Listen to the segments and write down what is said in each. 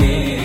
Ahmet'im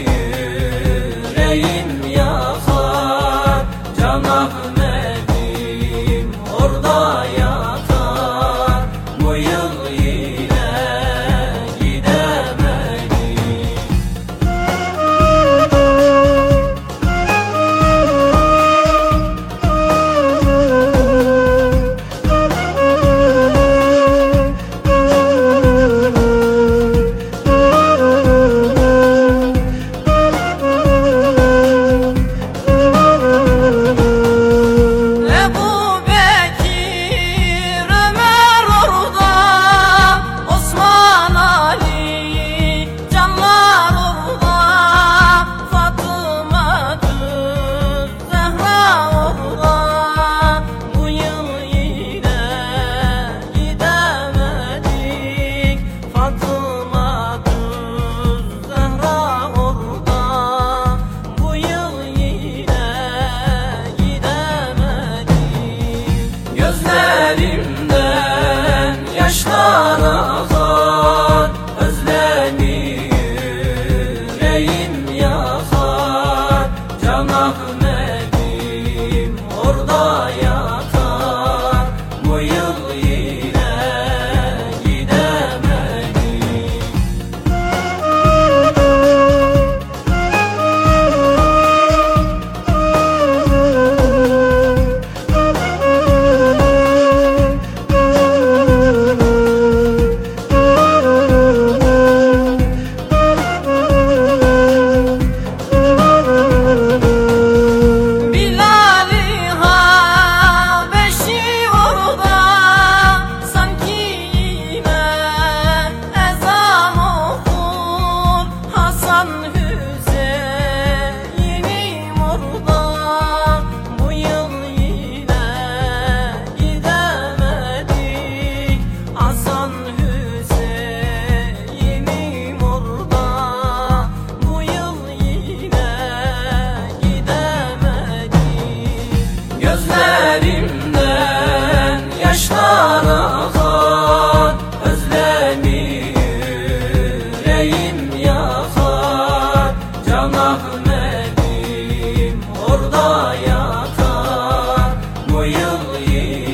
orada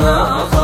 yatar